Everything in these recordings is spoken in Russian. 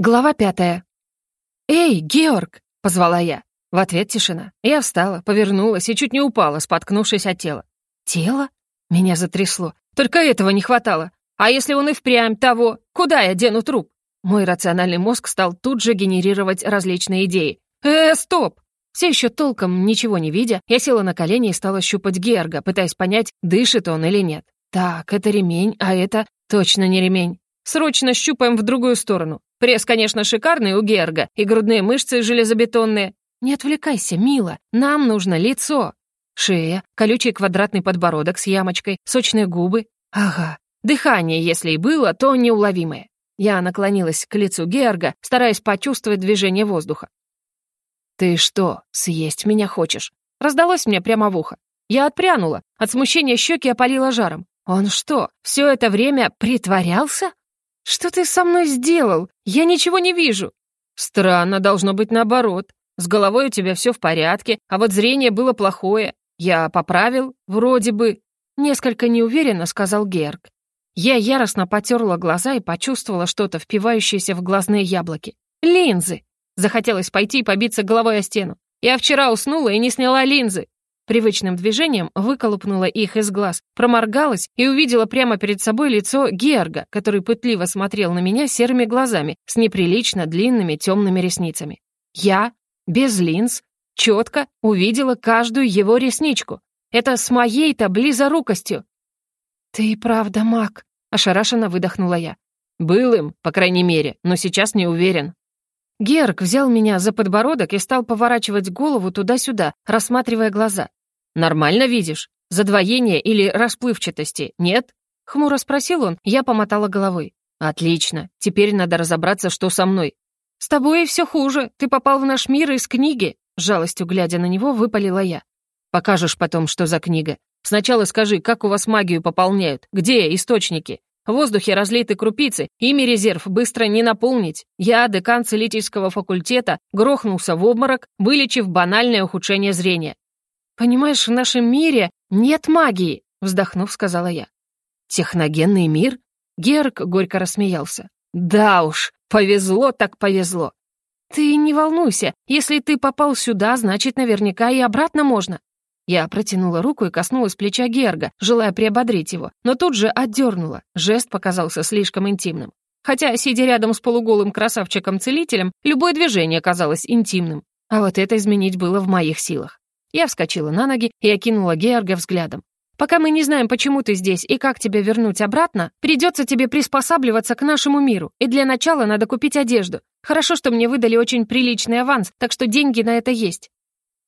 Глава пятая. «Эй, Георг!» — позвала я. В ответ тишина. Я встала, повернулась и чуть не упала, споткнувшись от тела. «Тело?» Меня затрясло. Только этого не хватало. А если он и впрямь того, куда я дену труп? Мой рациональный мозг стал тут же генерировать различные идеи. «Э, стоп!» Все еще толком ничего не видя, я села на колени и стала щупать Герга, пытаясь понять, дышит он или нет. Так, это ремень, а это точно не ремень. Срочно щупаем в другую сторону. Пресс, конечно, шикарный у Герга, и грудные мышцы железобетонные. Не отвлекайся, мила, нам нужно лицо. Шея, колючий квадратный подбородок с ямочкой, сочные губы. Ага, дыхание, если и было, то неуловимое. Я наклонилась к лицу Герга, стараясь почувствовать движение воздуха. «Ты что, съесть меня хочешь?» Раздалось мне прямо в ухо. Я отпрянула, от смущения щеки опалила жаром. Он что, все это время притворялся? «Что ты со мной сделал? Я ничего не вижу!» «Странно, должно быть наоборот. С головой у тебя все в порядке, а вот зрение было плохое. Я поправил, вроде бы...» Несколько неуверенно сказал Герк. Я яростно потерла глаза и почувствовала что-то, впивающееся в глазные яблоки. «Линзы!» Захотелось пойти и побиться головой о стену. Я вчера уснула и не сняла линзы. Привычным движением выколупнула их из глаз, проморгалась и увидела прямо перед собой лицо Георга, который пытливо смотрел на меня серыми глазами с неприлично длинными темными ресницами. Я, без линз, четко увидела каждую его ресничку. Это с моей-то близорукостью. «Ты правда маг», — ошарашенно выдохнула я. «Был им, по крайней мере, но сейчас не уверен». Герк взял меня за подбородок и стал поворачивать голову туда-сюда, рассматривая глаза. «Нормально видишь? Задвоение или расплывчатости, нет?» Хмуро спросил он, я помотала головой. «Отлично, теперь надо разобраться, что со мной». «С тобой все хуже, ты попал в наш мир из книги», жалостью глядя на него, выпалила я. «Покажешь потом, что за книга. Сначала скажи, как у вас магию пополняют, где источники? В воздухе разлиты крупицы, ими резерв быстро не наполнить. Я, декан целительского факультета, грохнулся в обморок, вылечив банальное ухудшение зрения. «Понимаешь, в нашем мире нет магии», — вздохнув, сказала я. «Техногенный мир?» Герк горько рассмеялся. «Да уж, повезло так повезло. Ты не волнуйся, если ты попал сюда, значит, наверняка и обратно можно». Я протянула руку и коснулась плеча Герга, желая приободрить его, но тут же отдернула. Жест показался слишком интимным. Хотя, сидя рядом с полуголым красавчиком-целителем, любое движение казалось интимным. А вот это изменить было в моих силах. Я вскочила на ноги и окинула Георга взглядом. «Пока мы не знаем, почему ты здесь и как тебя вернуть обратно, придется тебе приспосабливаться к нашему миру, и для начала надо купить одежду. Хорошо, что мне выдали очень приличный аванс, так что деньги на это есть».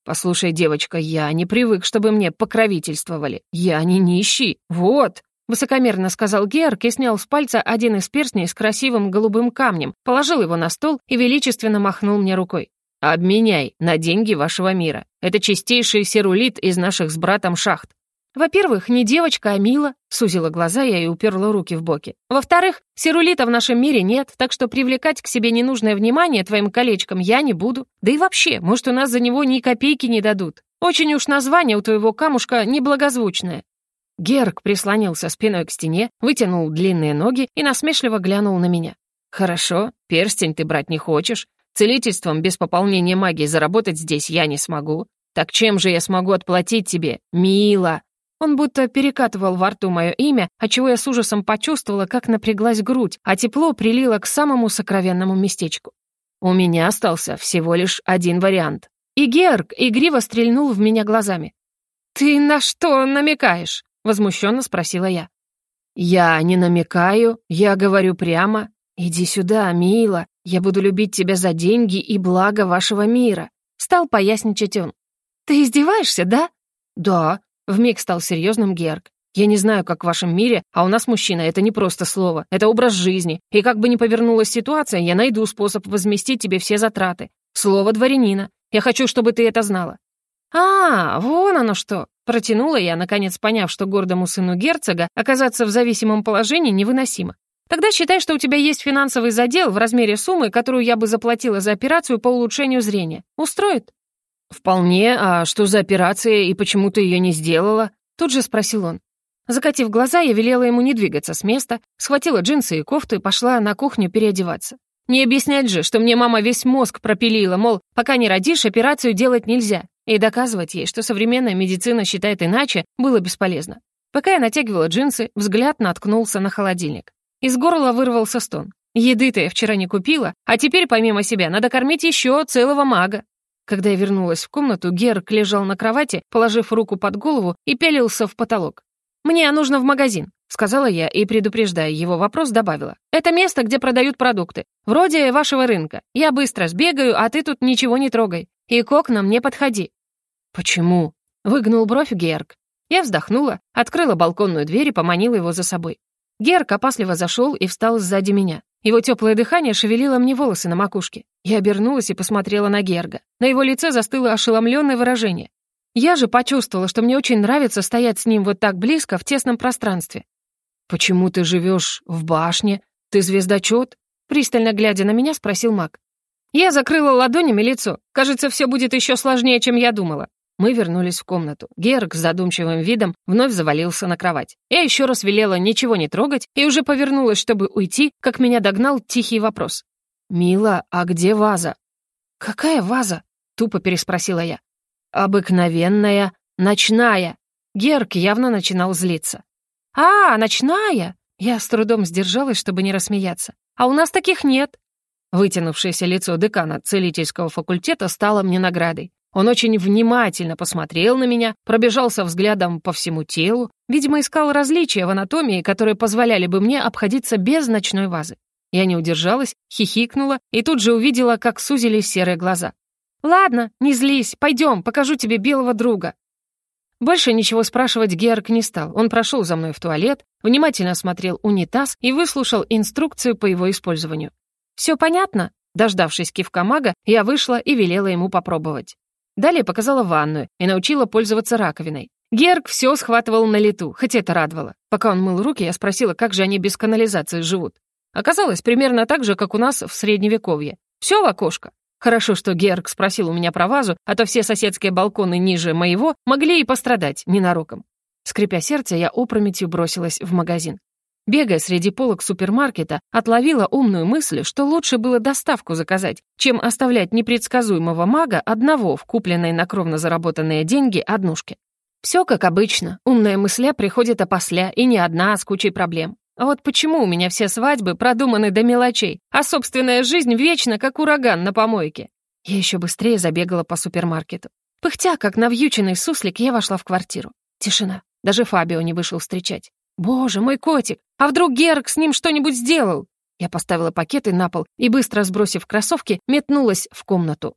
«Послушай, девочка, я не привык, чтобы мне покровительствовали. Я не нищий. Вот!» Высокомерно сказал Георг и снял с пальца один из перстней с красивым голубым камнем, положил его на стол и величественно махнул мне рукой. Обменяй на деньги вашего мира. Это чистейший серулит из наших с братом шахт. Во-первых, не девочка, а Мила. Сузила глаза я и уперла руки в боки. Во-вторых, серулита в нашем мире нет, так что привлекать к себе ненужное внимание твоим колечком я не буду. Да и вообще, может, у нас за него ни копейки не дадут. Очень уж название у твоего камушка неблагозвучное. Герк прислонился спиной к стене, вытянул длинные ноги и насмешливо глянул на меня. «Хорошо, перстень ты брать не хочешь, Целительством без пополнения магии заработать здесь я не смогу. Так чем же я смогу отплатить тебе, мила?» Он будто перекатывал во рту мое имя, отчего я с ужасом почувствовала, как напряглась грудь, а тепло прилило к самому сокровенному местечку. У меня остался всего лишь один вариант. И Георг игриво стрельнул в меня глазами. «Ты на что намекаешь?» — возмущенно спросила я. «Я не намекаю, я говорю прямо. Иди сюда, мила, я буду любить тебя за деньги и благо вашего мира», — стал поясничать он. «Ты издеваешься, да?» «Да», — вмиг стал серьезным Герк. «Я не знаю, как в вашем мире, а у нас мужчина — это не просто слово, это образ жизни, и как бы ни повернулась ситуация, я найду способ возместить тебе все затраты. Слово дворянина. Я хочу, чтобы ты это знала». «А, вон оно что!» Протянула я, наконец поняв, что гордому сыну герцога оказаться в зависимом положении невыносимо. Тогда считай, что у тебя есть финансовый задел в размере суммы, которую я бы заплатила за операцию по улучшению зрения. Устроит?» «Вполне. А что за операция и почему ты ее не сделала?» Тут же спросил он. Закатив глаза, я велела ему не двигаться с места, схватила джинсы и кофту и пошла на кухню переодеваться. Не объяснять же, что мне мама весь мозг пропилила, мол, пока не родишь, операцию делать нельзя. И доказывать ей, что современная медицина считает иначе, было бесполезно. Пока я натягивала джинсы, взгляд наткнулся на холодильник. Из горла вырвался стон. Еды-то я вчера не купила, а теперь помимо себя надо кормить еще целого мага. Когда я вернулась в комнату, Герк лежал на кровати, положив руку под голову и пялился в потолок. «Мне нужно в магазин», — сказала я и, предупреждая его вопрос, добавила. «Это место, где продают продукты. Вроде вашего рынка. Я быстро сбегаю, а ты тут ничего не трогай. И к окнам не подходи». «Почему?» — выгнул бровь Герк. Я вздохнула, открыла балконную дверь и поманила его за собой. Герк опасливо зашел и встал сзади меня. Его теплое дыхание шевелило мне волосы на макушке. Я обернулась и посмотрела на Герга. На его лице застыло ошеломленное выражение. Я же почувствовала, что мне очень нравится стоять с ним вот так близко в тесном пространстве. «Почему ты живешь в башне? Ты звездочет?» Пристально глядя на меня, спросил маг. Я закрыла ладонями лицо. Кажется, все будет еще сложнее, чем я думала. Мы вернулись в комнату. Герк с задумчивым видом вновь завалился на кровать. Я еще раз велела ничего не трогать и уже повернулась, чтобы уйти, как меня догнал тихий вопрос. «Мила, а где ваза?» «Какая ваза?» — тупо переспросила я. «Обыкновенная, ночная». Герк явно начинал злиться. «А, ночная?» Я с трудом сдержалась, чтобы не рассмеяться. «А у нас таких нет». Вытянувшееся лицо декана целительского факультета стало мне наградой. Он очень внимательно посмотрел на меня, пробежался взглядом по всему телу, видимо, искал различия в анатомии, которые позволяли бы мне обходиться без ночной вазы. Я не удержалась, хихикнула и тут же увидела, как сузились серые глаза. «Ладно, не злись, пойдем, покажу тебе белого друга». Больше ничего спрашивать Герк не стал. Он прошел за мной в туалет, внимательно осмотрел унитаз и выслушал инструкцию по его использованию. «Все понятно?» Дождавшись кивка мага, я вышла и велела ему попробовать. Далее показала ванную и научила пользоваться раковиной. Герк все схватывал на лету, хоть это радовало. Пока он мыл руки, я спросила, как же они без канализации живут. Оказалось, примерно так же, как у нас в Средневековье. Все в окошко. Хорошо, что Герк спросил у меня про вазу, а то все соседские балконы ниже моего могли и пострадать ненароком. Скрипя сердце, я опрометью бросилась в магазин. Бегая среди полок супермаркета, отловила умную мысль, что лучше было доставку заказать, чем оставлять непредсказуемого мага одного в купленной на кровно заработанные деньги однушке. Все как обычно, умная мысля приходит опосля, и не одна, а с кучей проблем. А вот почему у меня все свадьбы продуманы до мелочей, а собственная жизнь вечно как ураган на помойке? Я еще быстрее забегала по супермаркету. Пыхтя, как навьюченный суслик, я вошла в квартиру. Тишина. Даже Фабио не вышел встречать. «Боже, мой котик! А вдруг Герк с ним что-нибудь сделал?» Я поставила пакеты на пол и, быстро сбросив кроссовки, метнулась в комнату.